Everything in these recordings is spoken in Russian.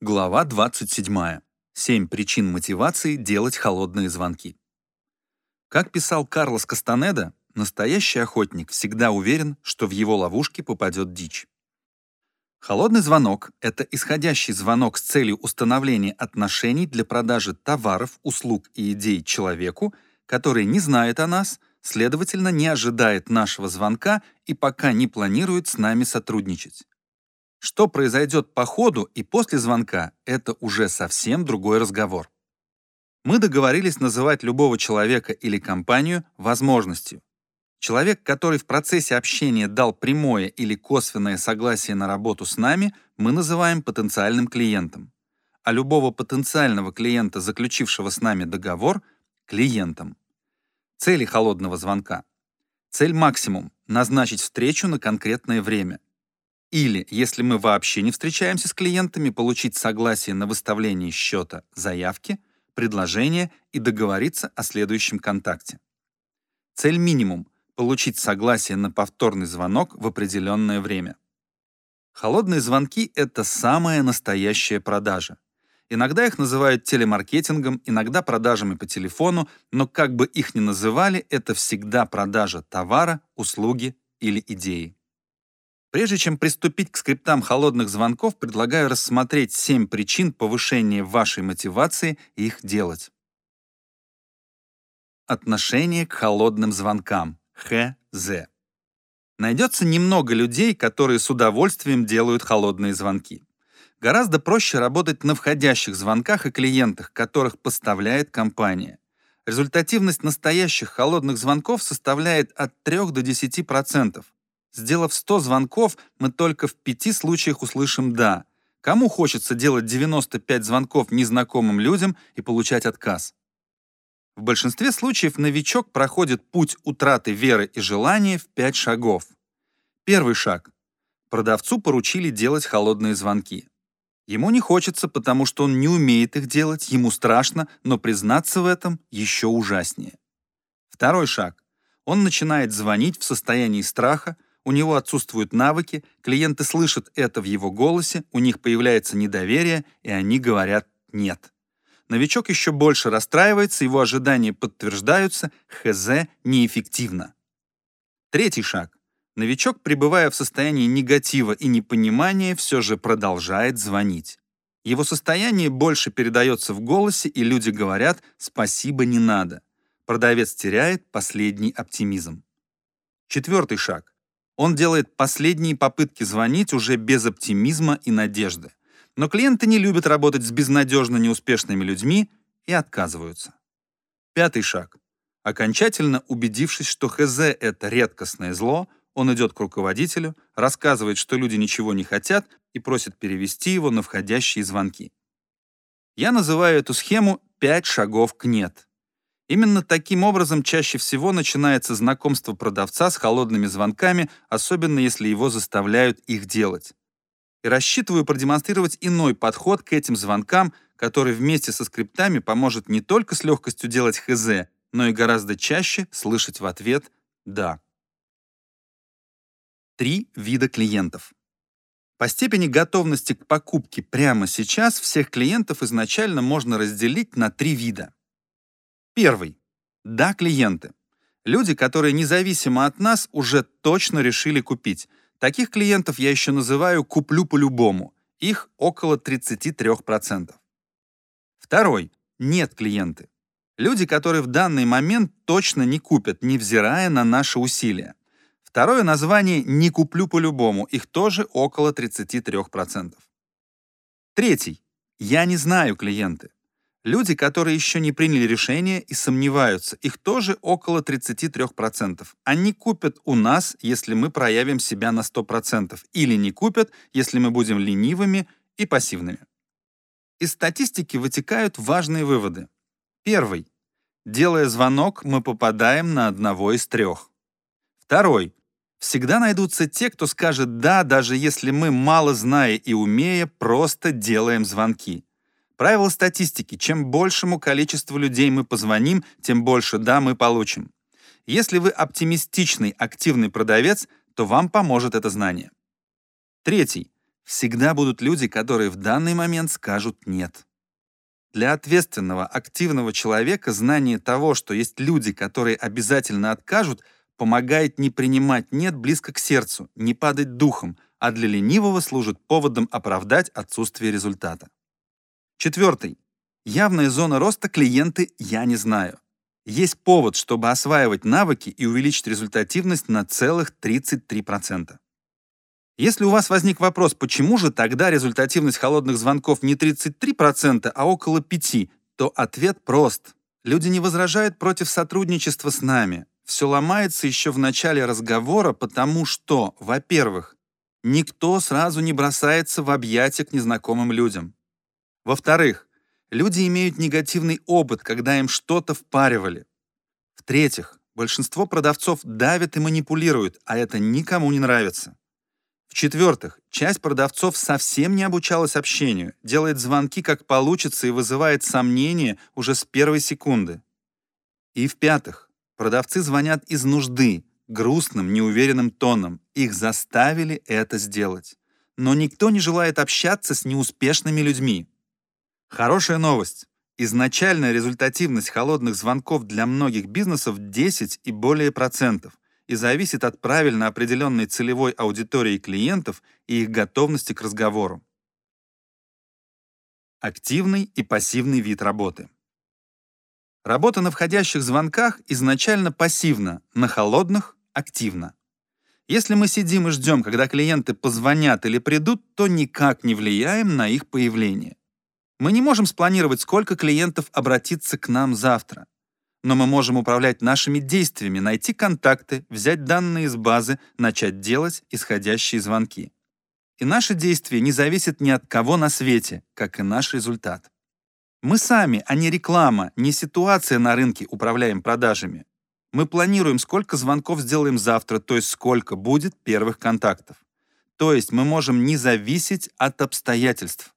Глава 27. Семь причин мотивации делать холодные звонки. Как писал Карлос Кастанеда, настоящий охотник всегда уверен, что в его ловушке попадет дичь. Холодный звонок — это исходящий звонок с целью установления отношений для продажи товаров, услуг и идей человеку, который не знает о нас, следовательно, не ожидает нашего звонка и пока не планирует с нами сотрудничать. Что произойдет по ходу и после звонка — это уже совсем другой разговор. Мы договорились называть любого человека или компанию возможностью. Человек, который в процессе общения дал прямое или косвенное согласие на работу с нами, мы называем потенциальным клиентом. А любого потенциального клиента, заключившего с нами договор, клиентом. Цели холодного звонка. Цель максимум — назначить встречу на конкретное время. Или, если мы вообще не встречаемся с клиентами, получить согласие на выставление счета, заявки, предложения и договориться о следующем контакте. Цель минимум — получить согласие на повторный звонок в определенное время. Холодные звонки — это самая настоящая продажа. Иногда их называют телемаркетингом, иногда продажами по телефону, но как бы их ни называли, это всегда продажа товара, услуги или идеи. Прежде чем приступить к скриптам холодных звонков, предлагаю рассмотреть 7 причин повышения вашей мотивации их делать. Отношение к холодным звонкам. ХЗ. Найдется немного людей, которые с удовольствием делают холодные звонки. Гораздо проще работать на входящих звонках и клиентах, которых поставляет компания. Результативность настоящих холодных звонков составляет от 3 до 10%. Сделав 100 звонков, мы только в пяти случаях услышим «да». Кому хочется делать 95 звонков незнакомым людям и получать отказ? В большинстве случаев новичок проходит путь утраты веры и желания в 5 шагов. Первый шаг. Продавцу поручили делать холодные звонки. Ему не хочется, потому что он не умеет их делать, ему страшно, но признаться в этом еще ужаснее. Второй шаг. Он начинает звонить в состоянии страха, у него отсутствуют навыки, клиенты слышат это в его голосе, у них появляется недоверие, и они говорят «нет». Новичок еще больше расстраивается, его ожидания подтверждаются, ХЗ неэффективно. Третий шаг. Новичок, пребывая в состоянии негатива и непонимания, все же продолжает звонить. Его состояние больше передается в голосе, и люди говорят «спасибо, не надо». Продавец теряет последний оптимизм. Четвертый шаг. Он делает последние попытки звонить уже без оптимизма и надежды. Но клиенты не любят работать с безнадежно неуспешными людьми и отказываются. Пятый шаг. Окончательно убедившись, что ХЗ — это редкостное зло, он идет к руководителю, рассказывает, что люди ничего не хотят и просит перевести его на входящие звонки. Я называю эту схему «пять шагов к нет». Именно таким образом чаще всего начинается знакомство продавца с холодными звонками, особенно если его заставляют их делать. И рассчитываю продемонстрировать иной подход к этим звонкам, который вместе со скриптами поможет не только с легкостью делать ХЗ, но и гораздо чаще слышать в ответ «да». Три вида клиентов. По степени готовности к покупке прямо сейчас всех клиентов изначально можно разделить на три вида. Первый. Да, клиенты. Люди, которые независимо от нас уже точно решили купить. Таких клиентов я еще называю «куплю по-любому». Их около 33%. Второй. Нет клиенты. Люди, которые в данный момент точно не купят, невзирая на наши усилия. Второе название «не куплю по-любому». Их тоже около 33%. Третий. Я не знаю клиенты. Люди, которые еще не приняли решение и сомневаются, их тоже около 33%. Они купят у нас, если мы проявим себя на 100%, или не купят, если мы будем ленивыми и пассивными. Из статистики вытекают важные выводы. Первый. Делая звонок, мы попадаем на одного из трех. Второй. Всегда найдутся те, кто скажет «да», даже если мы, мало зная и умея, просто делаем звонки. Правило статистики. Чем большему количеству людей мы позвоним, тем больше «да» мы получим. Если вы оптимистичный, активный продавец, то вам поможет это знание. Третий. всегда будут люди, которые в данный момент скажут «нет». Для ответственного, активного человека знание того, что есть люди, которые обязательно откажут, помогает не принимать «нет» близко к сердцу, не падать духом, а для ленивого служит поводом оправдать отсутствие результата. Четвертый. Явная зона роста клиенты «я не знаю». Есть повод, чтобы осваивать навыки и увеличить результативность на целых 33%. Если у вас возник вопрос, почему же тогда результативность холодных звонков не 33%, а около 5%, то ответ прост. Люди не возражают против сотрудничества с нами. Все ломается еще в начале разговора, потому что, во-первых, никто сразу не бросается в объятия к незнакомым людям. Во-вторых, люди имеют негативный опыт, когда им что-то впаривали. В-третьих, большинство продавцов давят и манипулируют, а это никому не нравится. В-четвертых, часть продавцов совсем не обучалась общению, делает звонки как получится и вызывает сомнения уже с первой секунды. И в-пятых, продавцы звонят из нужды, грустным, неуверенным тоном. Их заставили это сделать. Но никто не желает общаться с неуспешными людьми. Хорошая новость. Изначальная результативность холодных звонков для многих бизнесов 10 и более процентов – и зависит от правильно определенной целевой аудитории клиентов и их готовности к разговору. Активный и пассивный вид работы. Работа на входящих звонках изначально пассивна, на холодных — активна. Если мы сидим и ждем, когда клиенты позвонят или придут, то никак не влияем на их появление. Мы не можем спланировать, сколько клиентов обратится к нам завтра но мы можем управлять нашими действиями, найти контакты, взять данные из базы, начать делать исходящие звонки. И наши действия не зависят ни от кого на свете, как и наш результат. Мы сами, а не реклама, не ситуация на рынке управляем продажами. Мы планируем, сколько звонков сделаем завтра, то есть сколько будет первых контактов. То есть мы можем не зависеть от обстоятельств.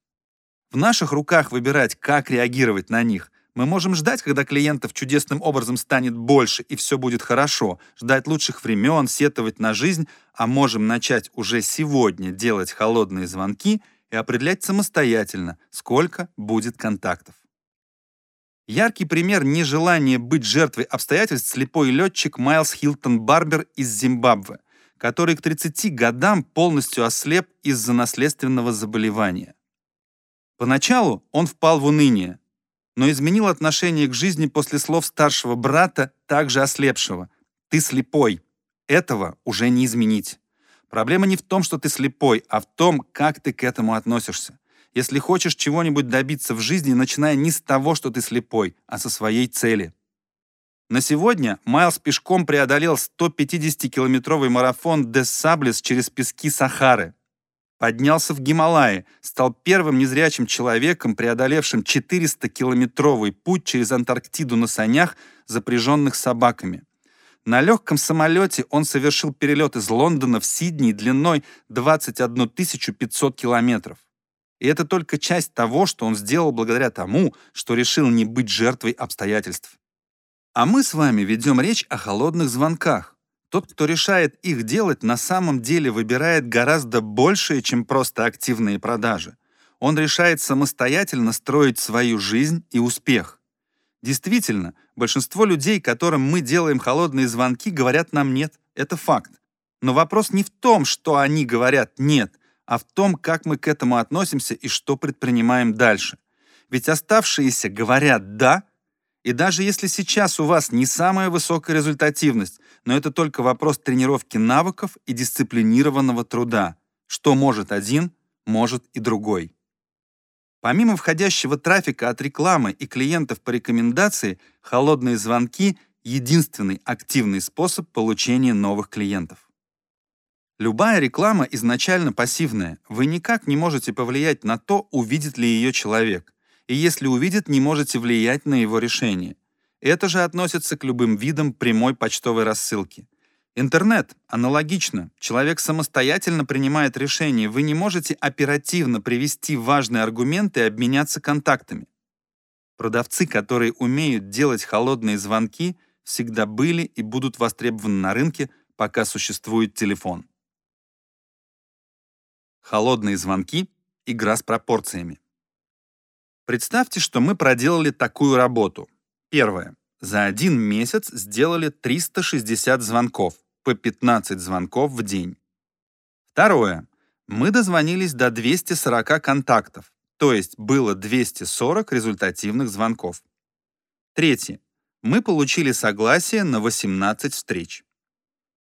В наших руках выбирать, как реагировать на них, мы можем ждать, когда клиентов чудесным образом станет больше и все будет хорошо, ждать лучших времен, сетовать на жизнь, а можем начать уже сегодня делать холодные звонки и определять самостоятельно, сколько будет контактов. Яркий пример нежелания быть жертвой обстоятельств слепой летчик Майлз Хилтон Барбер из Зимбабве, который к 30 годам полностью ослеп из-за наследственного заболевания. Поначалу он впал в уныние, но изменил отношение к жизни после слов старшего брата, также ослепшего. «Ты слепой. Этого уже не изменить». Проблема не в том, что ты слепой, а в том, как ты к этому относишься. Если хочешь чего-нибудь добиться в жизни, начинай не с того, что ты слепой, а со своей цели. На сегодня Майлз пешком преодолел 150-километровый марафон Дес Саблес через пески Сахары поднялся в Гималаи, стал первым незрячим человеком, преодолевшим 400-километровый путь через Антарктиду на санях, запряженных собаками. На легком самолете он совершил перелет из Лондона в Сидней длиной 21 500 километров. И это только часть того, что он сделал благодаря тому, что решил не быть жертвой обстоятельств. А мы с вами ведем речь о холодных звонках. Тот, кто решает их делать, на самом деле выбирает гораздо большее, чем просто активные продажи. Он решает самостоятельно строить свою жизнь и успех. Действительно, большинство людей, которым мы делаем холодные звонки, говорят нам «нет». Это факт. Но вопрос не в том, что они говорят «нет», а в том, как мы к этому относимся и что предпринимаем дальше. Ведь оставшиеся говорят «да», и даже если сейчас у вас не самая высокая результативность, но это только вопрос тренировки навыков и дисциплинированного труда. Что может один, может и другой. Помимо входящего трафика от рекламы и клиентов по рекомендации, холодные звонки — единственный активный способ получения новых клиентов. Любая реклама изначально пассивная. Вы никак не можете повлиять на то, увидит ли ее человек и если увидит, не можете влиять на его решение. Это же относится к любым видам прямой почтовой рассылки. Интернет аналогично. Человек самостоятельно принимает решение. Вы не можете оперативно привести важные аргументы и обменяться контактами. Продавцы, которые умеют делать холодные звонки, всегда были и будут востребованы на рынке, пока существует телефон. Холодные звонки – игра с пропорциями. Представьте, что мы проделали такую работу. Первое. За один месяц сделали 360 звонков, по 15 звонков в день. Второе. Мы дозвонились до 240 контактов, то есть было 240 результативных звонков. Третье. Мы получили согласие на 18 встреч.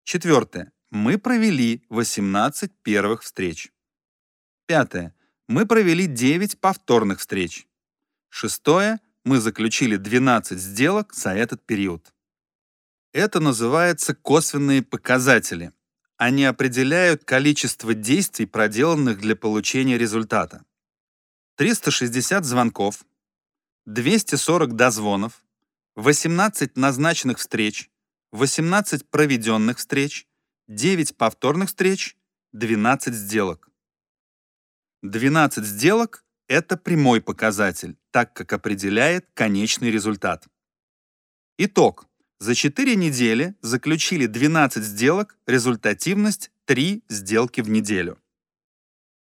Четвертое. Мы провели 18 первых встреч. Пятое. Мы провели 9 повторных встреч. Шестое. Мы заключили 12 сделок за этот период. Это называется косвенные показатели. Они определяют количество действий, проделанных для получения результата. 360 звонков, 240 дозвонов, 18 назначенных встреч, 18 проведенных встреч, 9 повторных встреч, 12 сделок. 12 сделок — это прямой показатель, так как определяет конечный результат. Итог. За 4 недели заключили 12 сделок, результативность 3 сделки в неделю.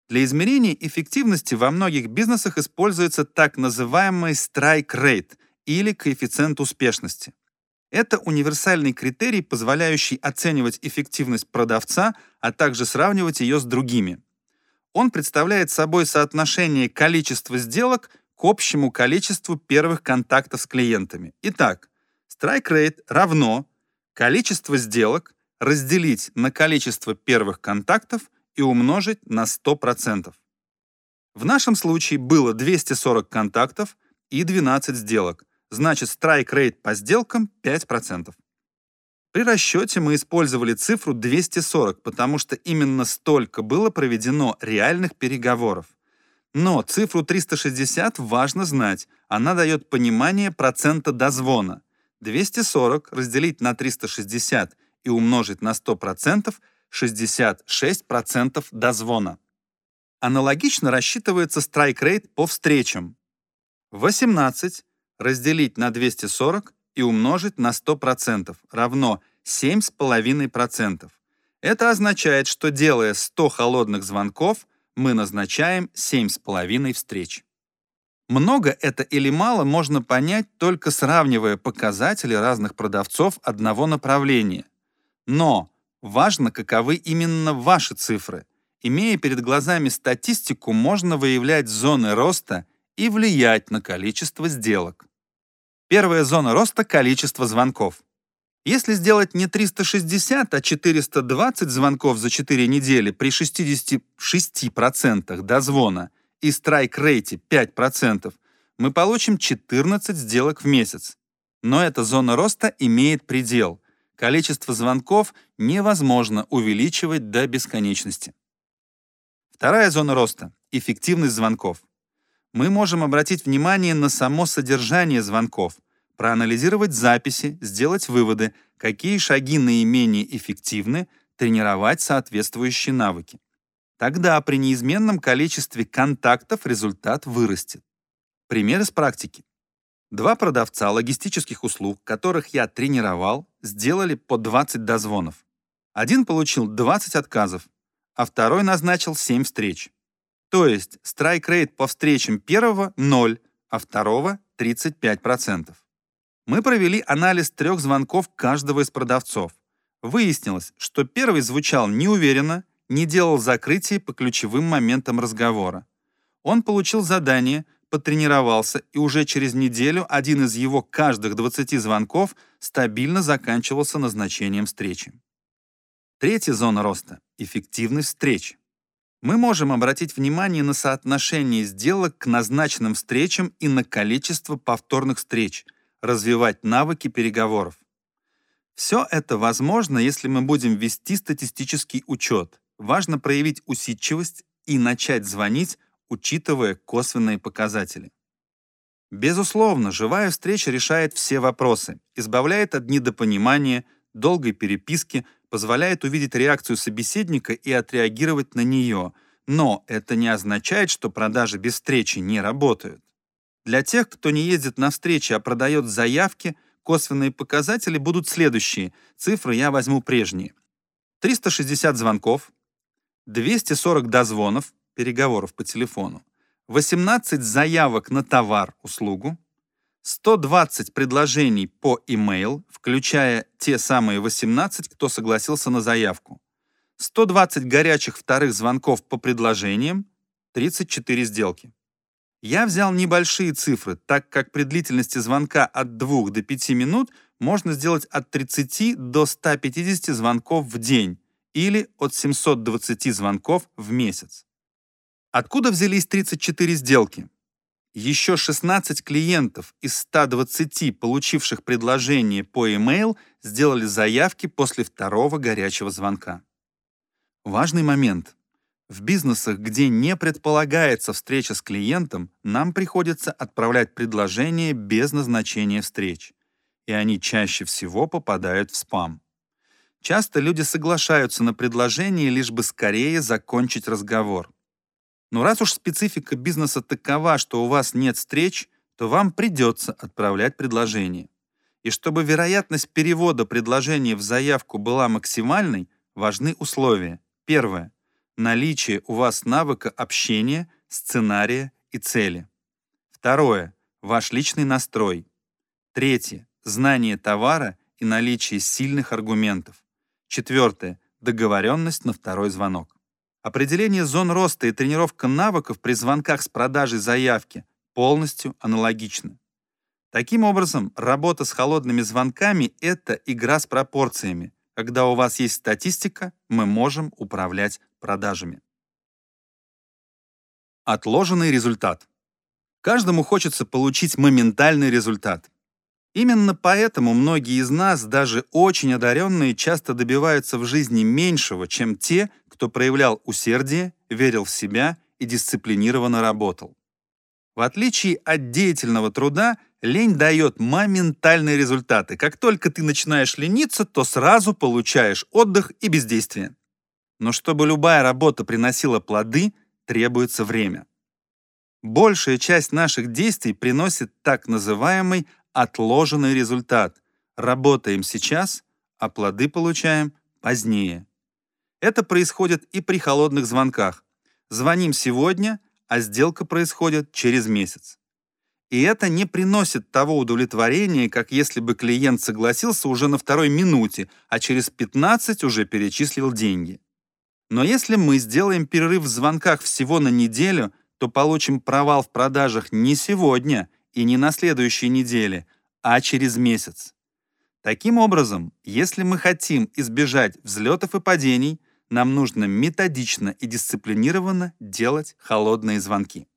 Для измерения эффективности во многих бизнесах используется так называемый strike rate или коэффициент успешности. Это универсальный критерий, позволяющий оценивать эффективность продавца, а также сравнивать ее с другими. Он представляет собой соотношение количества сделок к общему количеству первых контактов с клиентами. Итак, strike rate равно количество сделок разделить на количество первых контактов и умножить на 100%. В нашем случае было 240 контактов и 12 сделок, значит strike rate по сделкам 5%. При расчете мы использовали цифру 240, потому что именно столько было проведено реальных переговоров. Но цифру 360 важно знать, она дает понимание процента дозвона. 240 разделить на 360 и умножить на 100% — 66% дозвона. Аналогично рассчитывается страйк-рейт по встречам. 18 разделить на 240 и умножить на 100% равно 7,5%. Это означает, что делая 100 холодных звонков, мы назначаем 7,5 встреч. Много это или мало можно понять, только сравнивая показатели разных продавцов одного направления. Но важно, каковы именно ваши цифры. Имея перед глазами статистику, можно выявлять зоны роста и влиять на количество сделок. Первая зона роста — количество звонков. Если сделать не 360, а 420 звонков за 4 недели при 66% дозвона и страйк-рейте 5%, мы получим 14 сделок в месяц. Но эта зона роста имеет предел. Количество звонков невозможно увеличивать до бесконечности. Вторая зона роста — эффективность звонков. Мы можем обратить внимание на само содержание звонков, проанализировать записи, сделать выводы, какие шаги наименее эффективны, тренировать соответствующие навыки. Тогда при неизменном количестве контактов результат вырастет. Пример из практики. Два продавца логистических услуг, которых я тренировал, сделали по 20 дозвонов. Один получил 20 отказов, а второй назначил 7 встреч. То есть страйк-рейт по встречам первого — 0, а второго — 35%. Мы провели анализ трех звонков каждого из продавцов. Выяснилось, что первый звучал неуверенно, не делал закрытий по ключевым моментам разговора. Он получил задание, потренировался, и уже через неделю один из его каждых 20 звонков стабильно заканчивался назначением встречи. Третья зона роста — эффективность встреч. Мы можем обратить внимание на соотношение сделок к назначенным встречам и на количество повторных встреч, развивать навыки переговоров. Все это возможно, если мы будем вести статистический учет, важно проявить усидчивость и начать звонить, учитывая косвенные показатели. Безусловно, живая встреча решает все вопросы, избавляет от недопонимания, долгой переписки, позволяет увидеть реакцию собеседника и отреагировать на нее, но это не означает, что продажи без встречи не работают. Для тех, кто не ездит на встречи, а продает заявки, косвенные показатели будут следующие. Цифры я возьму прежние. 360 звонков, 240 дозвонов, переговоров по телефону, 18 заявок на товар, услугу, 120 предложений по email, включая те самые 18, кто согласился на заявку, 120 горячих вторых звонков по предложениям, 34 сделки. Я взял небольшие цифры, так как при длительности звонка от 2 до 5 минут можно сделать от 30 до 150 звонков в день или от 720 звонков в месяц. Откуда взялись 34 сделки? Еще 16 клиентов из 120, получивших предложение по e-mail, сделали заявки после второго горячего звонка. Важный момент. В бизнесах, где не предполагается встреча с клиентом, нам приходится отправлять предложения без назначения встреч, и они чаще всего попадают в спам. Часто люди соглашаются на предложение, лишь бы скорее закончить разговор. Но раз уж специфика бизнеса такова, что у вас нет встреч, то вам придется отправлять предложение. И чтобы вероятность перевода предложения в заявку была максимальной, важны условия. Первое. Наличие у вас навыка общения, сценария и цели. Второе. Ваш личный настрой. Третье. Знание товара и наличие сильных аргументов. Четвертое. Договоренность на второй звонок. Определение зон роста и тренировка навыков при звонках с продажей заявки полностью аналогичны. Таким образом, работа с холодными звонками — это игра с пропорциями, когда у вас есть статистика, мы можем управлять продажами. Отложенный результат. Каждому хочется получить моментальный результат. Именно поэтому многие из нас, даже очень одаренные, часто добиваются в жизни меньшего, чем те, кто проявлял усердие, верил в себя и дисциплинированно работал. В отличие от деятельного труда, Лень дает моментальные результаты. Как только ты начинаешь лениться, то сразу получаешь отдых и бездействие. Но чтобы любая работа приносила плоды, требуется время. Большая часть наших действий приносит так называемый отложенный результат. Работаем сейчас, а плоды получаем позднее. Это происходит и при холодных звонках. Звоним сегодня, а сделка происходит через месяц. И это не приносит того удовлетворения, как если бы клиент согласился уже на второй минуте, а через 15 уже перечислил деньги. Но если мы сделаем перерыв в звонках всего на неделю, то получим провал в продажах не сегодня и не на следующей неделе, а через месяц. Таким образом, если мы хотим избежать взлетов и падений, нам нужно методично и дисциплинированно делать холодные звонки.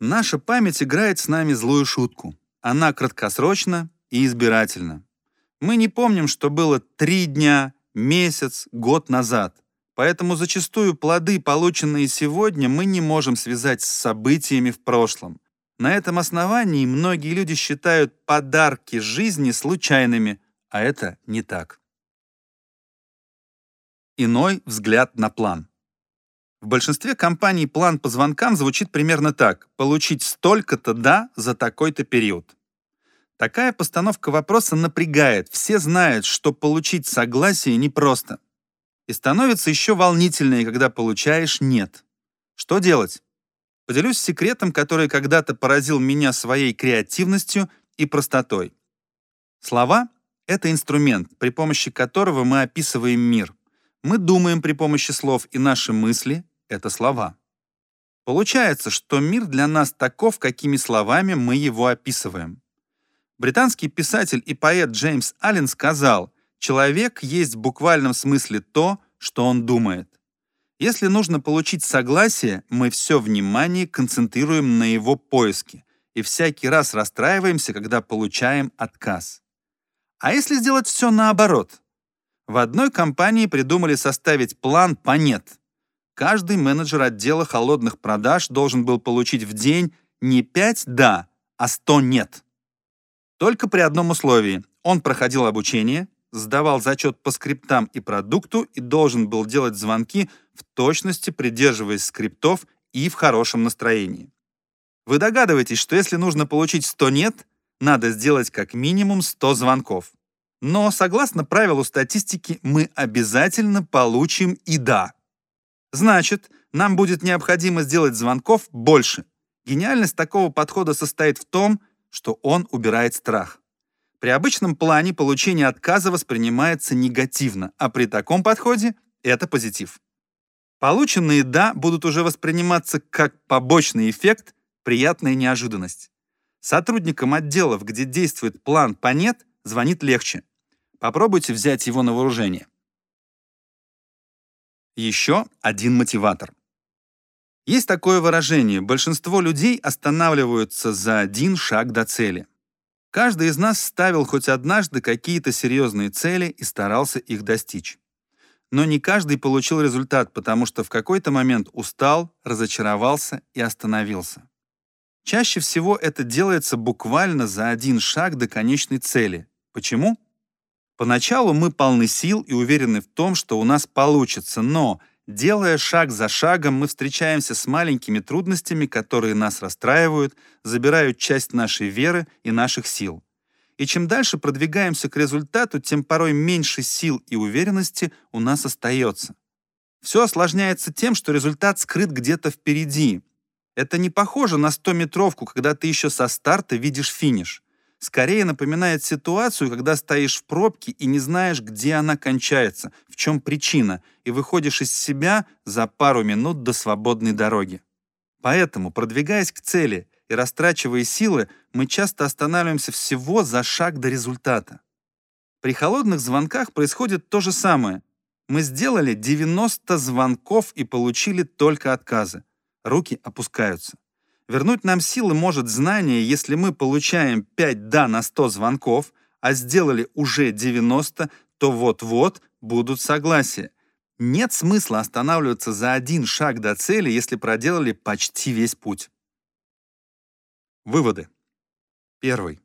Наша память играет с нами злую шутку. Она краткосрочна и избирательна. Мы не помним, что было три дня, месяц, год назад. Поэтому зачастую плоды, полученные сегодня, мы не можем связать с событиями в прошлом. На этом основании многие люди считают подарки жизни случайными, а это не так. Иной взгляд на план. В большинстве компаний план по звонкам звучит примерно так. Получить столько-то «да» за такой-то период. Такая постановка вопроса напрягает. Все знают, что получить согласие непросто. И становится еще волнительнее, когда получаешь «нет». Что делать? Поделюсь секретом, который когда-то поразил меня своей креативностью и простотой. Слова — это инструмент, при помощи которого мы описываем мир. Мы думаем при помощи слов, и наши мысли — это слова. Получается, что мир для нас таков, какими словами мы его описываем. Британский писатель и поэт Джеймс Аллен сказал, «Человек есть в буквальном смысле то, что он думает». Если нужно получить согласие, мы все внимание концентрируем на его поиске и всякий раз расстраиваемся, когда получаем отказ. А если сделать все наоборот? В одной компании придумали составить план по «нет». Каждый менеджер отдела холодных продаж должен был получить в день не 5 «да», а 100 «нет». Только при одном условии. Он проходил обучение, сдавал зачет по скриптам и продукту и должен был делать звонки в точности, придерживаясь скриптов и в хорошем настроении. Вы догадываетесь, что если нужно получить 100 «нет», надо сделать как минимум 100 звонков. Но, согласно правилу статистики, мы обязательно получим и «да». Значит, нам будет необходимо сделать звонков больше. Гениальность такого подхода состоит в том, что он убирает страх. При обычном плане получение отказа воспринимается негативно, а при таком подходе это позитив. Полученные «да» будут уже восприниматься как побочный эффект, приятная неожиданность. Сотрудникам отделов, где действует план по «нет», звонит легче. Попробуйте взять его на вооружение. Еще один мотиватор. Есть такое выражение «большинство людей останавливаются за один шаг до цели». Каждый из нас ставил хоть однажды какие-то серьезные цели и старался их достичь. Но не каждый получил результат, потому что в какой-то момент устал, разочаровался и остановился. Чаще всего это делается буквально за один шаг до конечной цели. Почему? Поначалу мы полны сил и уверены в том, что у нас получится, но, делая шаг за шагом, мы встречаемся с маленькими трудностями, которые нас расстраивают, забирают часть нашей веры и наших сил. И чем дальше продвигаемся к результату, тем порой меньше сил и уверенности у нас остается. Все осложняется тем, что результат скрыт где-то впереди. Это не похоже на 100-метровку, когда ты еще со старта видишь финиш. Скорее напоминает ситуацию, когда стоишь в пробке и не знаешь, где она кончается, в чем причина, и выходишь из себя за пару минут до свободной дороги. Поэтому, продвигаясь к цели и растрачивая силы, мы часто останавливаемся всего за шаг до результата. При холодных звонках происходит то же самое. Мы сделали 90 звонков и получили только отказы. Руки опускаются. Вернуть нам силы может знание, если мы получаем 5 «да» на 100 звонков, а сделали уже 90, то вот-вот будут согласия. Нет смысла останавливаться за один шаг до цели, если проделали почти весь путь. Выводы. Первый.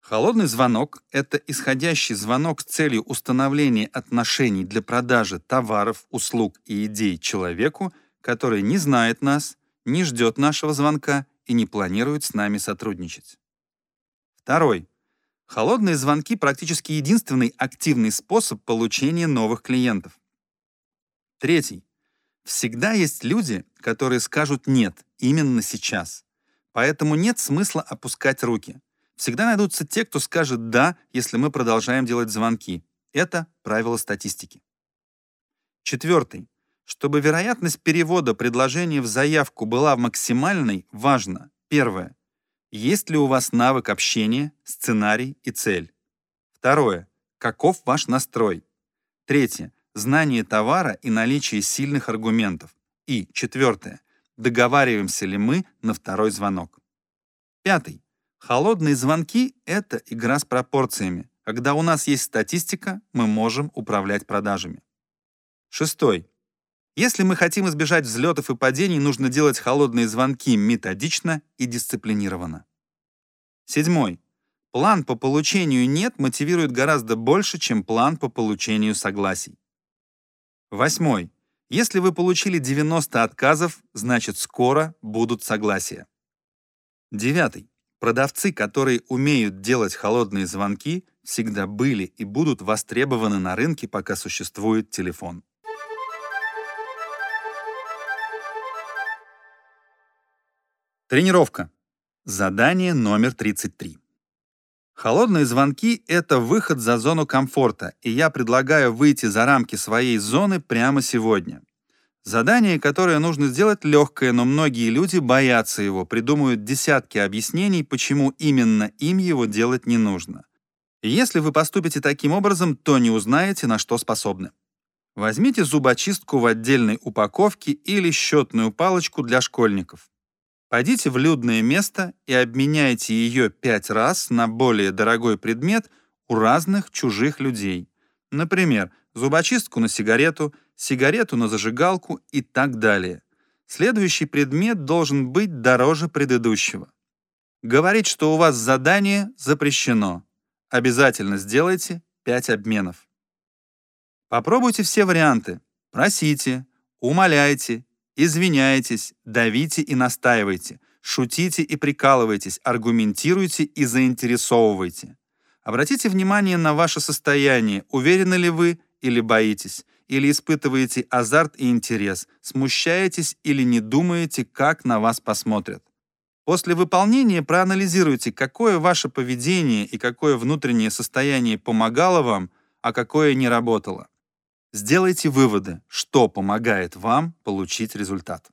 Холодный звонок — это исходящий звонок с целью установления отношений для продажи товаров, услуг и идей человеку, который не знает нас, не ждет нашего звонка и не планирует с нами сотрудничать. Второй. Холодные звонки — практически единственный активный способ получения новых клиентов. Третий. Всегда есть люди, которые скажут «нет» именно сейчас. Поэтому нет смысла опускать руки. Всегда найдутся те, кто скажет «да», если мы продолжаем делать звонки. Это правило статистики. Четвертый. Чтобы вероятность перевода предложения в заявку была максимальной, важно первое. Есть ли у вас навык общения, сценарий и цель? Второе. Каков ваш настрой? Третье. Знание товара и наличие сильных аргументов. И четвертое договариваемся ли мы на второй звонок. Пятый. Холодные звонки — это игра с пропорциями. Когда у нас есть статистика, мы можем управлять продажами. Шестой. Если мы хотим избежать взлетов и падений, нужно делать холодные звонки методично и дисциплинированно. Седьмой. План по получению «нет» мотивирует гораздо больше, чем план по получению согласий. Восьмой. Если вы получили 90 отказов, значит скоро будут согласия. Девятый. Продавцы, которые умеют делать холодные звонки, всегда были и будут востребованы на рынке, пока существует телефон. Тренировка. Задание номер 33. Холодные звонки — это выход за зону комфорта, и я предлагаю выйти за рамки своей зоны прямо сегодня. Задание, которое нужно сделать, легкое, но многие люди боятся его, придумывают десятки объяснений, почему именно им его делать не нужно. И если вы поступите таким образом, то не узнаете, на что способны. Возьмите зубочистку в отдельной упаковке или счетную палочку для школьников. Пойдите в людное место и обменяйте ее пять раз на более дорогой предмет у разных чужих людей. Например, зубочистку на сигарету, сигарету на зажигалку и так далее. Следующий предмет должен быть дороже предыдущего. Говорить, что у вас задание, запрещено. Обязательно сделайте 5 обменов. Попробуйте все варианты. Просите, умоляйте, Извиняйтесь, давите и настаивайте, шутите и прикалывайтесь, аргументируйте и заинтересовывайте. Обратите внимание на ваше состояние, уверены ли вы или боитесь, или испытываете азарт и интерес, смущаетесь или не думаете, как на вас посмотрят. После выполнения проанализируйте, какое ваше поведение и какое внутреннее состояние помогало вам, а какое не работало. Сделайте выводы, что помогает вам получить результат.